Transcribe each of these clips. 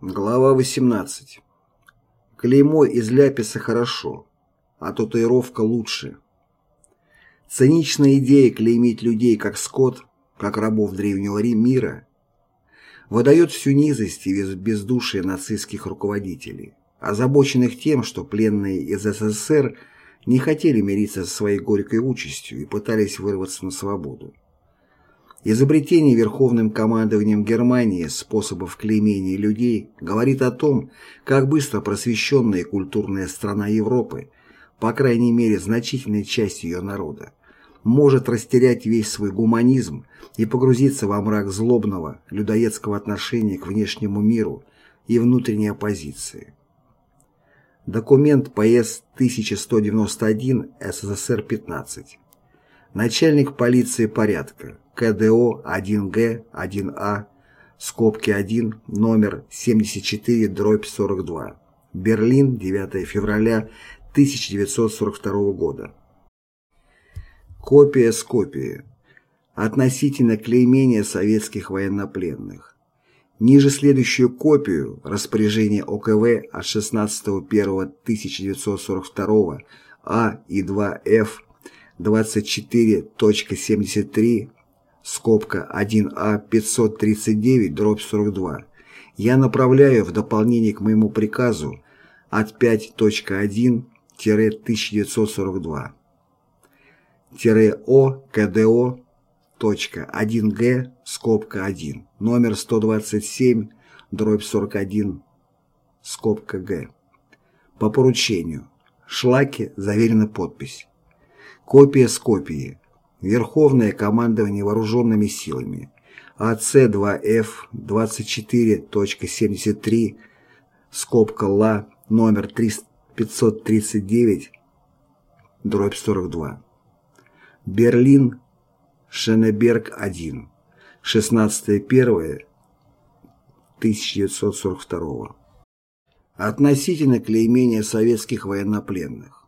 Глава 18. Клеймо из ляписа хорошо, а татуировка лучше. Циничная идея клеймить людей как скот, как рабов древнего мира, выдает всю низость и бездушие нацистских руководителей, озабоченных тем, что пленные из СССР не хотели мириться со своей горькой участью и пытались вырваться на свободу. Изобретение Верховным командованием Германии способов клеймения людей говорит о том, как быстро просвещенная культурная страна Европы, по крайней мере значительная часть ее народа, может растерять весь свой гуманизм и погрузиться во мрак злобного, людоедского отношения к внешнему миру и внутренней оппозиции. Документ ПС 1191 СССР-15. Начальник полиции порядка КДО 1Г1А, скобки 1, номер 74, дробь 42. Берлин, 9 февраля 1942 года. Копия с копии. Относительно клеймения советских военнопленных. Ниже следующую копию распоряжения ОКВ от 16.01.1942 А и 2Ф 24.73 скобка 1А 539 дробь 42 я направляю в дополнение к моему приказу от 5.1-1942 О КДО 1Г скобка 1 номер 127 дробь 41 скобка Г. По поручению. Шлаки заверена подпись. Копия с копии Верховное командование вооруженными силами, АЦ-2Ф 24.73, скобка ЛА, номер 539, дробь 42. Берлин, Шенеберг-1, 16.01.1942. Относительно клеймения советских военнопленных.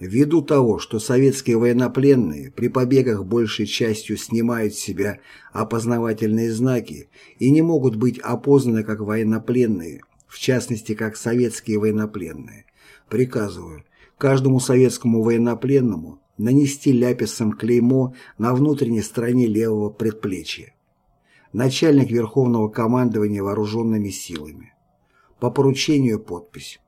Ввиду того, что советские военнопленные при побегах большей частью снимают с себя опознавательные знаки и не могут быть опознаны как военнопленные, в частности как советские военнопленные, приказываю каждому советскому военнопленному нанести ляписом клеймо на внутренней стороне левого предплечья. Начальник Верховного командования вооруженными силами. По поручению подпись.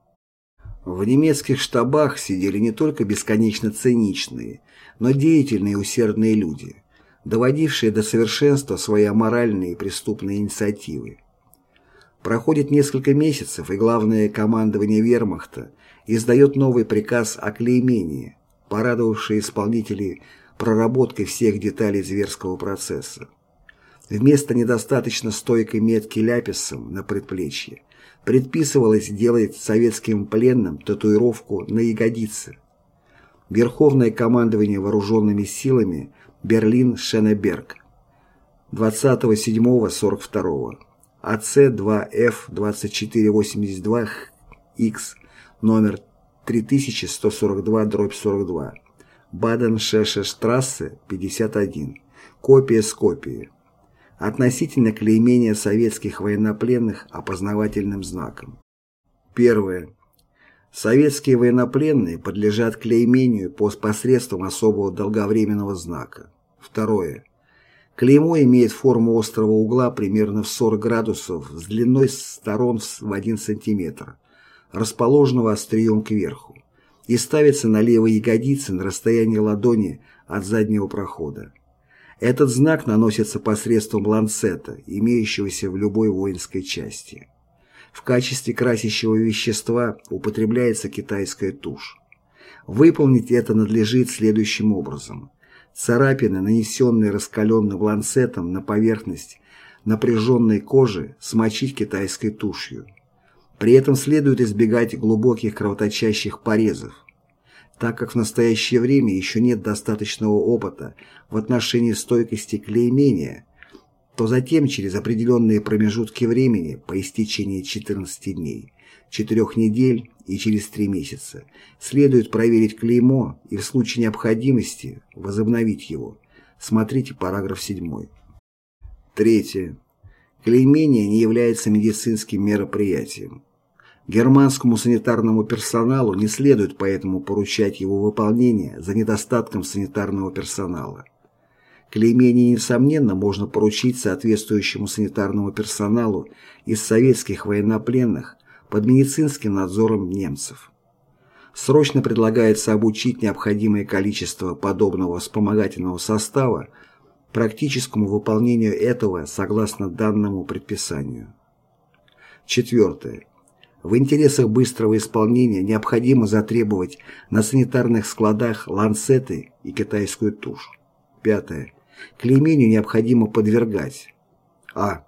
В немецких штабах сидели не только бесконечно циничные, но деятельные и усердные люди, доводившие до совершенства свои аморальные и преступные инициативы. Проходит несколько месяцев, и главное командование вермахта издает новый приказ о клеймении, порадовавший исполнителей проработкой всех деталей зверского процесса. Вместо недостаточно стойкой метки ляписом на предплечье предписывалось делать советским пленным татуировку на ягодице. Верховное командование вооруженными силами Берлин-Шенеберг. 27.42 АЦ-2Ф-2482Х номер 3142-42 Баден-Шеше-Штрассе 51 копия с копией относительно клеймения советских военнопленных опознавательным знаком. Первое. Советские военнопленные подлежат клеймению по посредством особого долговременного знака. Второе. Клеймо имеет форму острого угла примерно в 40 градусов с длиной сторон в 1 см, расположенного острием кверху, и ставится на левой ягодице на расстоянии ладони от заднего прохода. Этот знак наносится посредством ланцета, имеющегося в любой воинской части. В качестве красящего вещества употребляется китайская тушь. Выполнить это надлежит следующим образом. Царапины, нанесенные раскаленным ланцетом на поверхность напряженной кожи, смочить китайской тушью. При этом следует избегать глубоких кровоточащих порезов, так как в настоящее время еще нет достаточного опыта в отношении стойкости клеймения, то затем через определенные промежутки времени по истечении 14 дней, 4 недель и через 3 месяца следует проверить клеймо и в случае необходимости возобновить его. Смотрите параграф 7. Третье. Клеймение не является медицинским мероприятием. Германскому санитарному персоналу не следует поэтому поручать его выполнение за недостатком санитарного персонала. Клеймение, несомненно, можно поручить соответствующему санитарному персоналу из советских военнопленных под медицинским надзором немцев. Срочно предлагается обучить необходимое количество подобного вспомогательного состава практическому выполнению этого согласно данному предписанию. Четвертое. В интересах быстрого исполнения необходимо затребовать на санитарных складах ланцеты и китайскую тушь. Пятое. Клеймению необходимо подвергать а.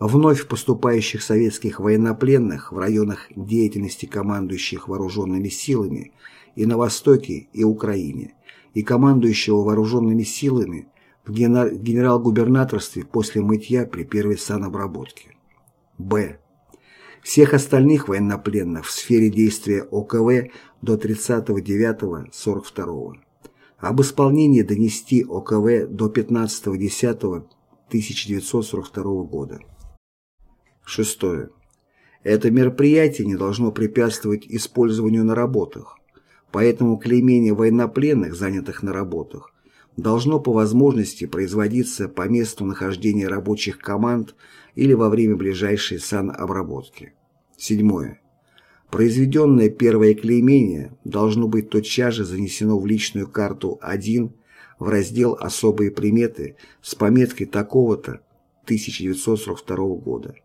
Вновь поступающих советских военнопленных в районах деятельности командующих вооруженными силами и на Востоке и Украине и командующего вооруженными силами в генерал-губернаторстве после мытья при первой санобработке. Б. Всех остальных военнопленных в сфере действия ОКВ до 30.09.42. Об исполнении донести ОКВ до 15.10.1942 года. Шестое. Это мероприятие не должно препятствовать использованию на работах, поэтому клеймение военнопленных, занятых на работах, должно по возможности производиться по месту нахождения рабочих команд или во время ближайшей санобработки. Седьмое. Произведенное первое клеймение должно быть тотчас же занесено в личную карту 1 в раздел «Особые приметы» с пометкой такого-то 1942 года.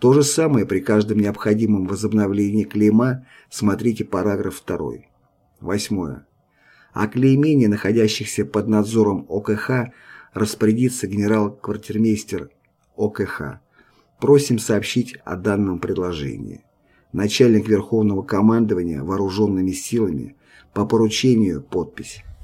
То же самое при каждом необходимом возобновлении клейма смотрите параграф 2. Восьмое о клеймении находящихся под надзором ОКХ распорядится генерал-квартирмейстер ОКХ. Просим сообщить о данном предложении. Начальник Верховного командования вооруженными силами по поручению подпись.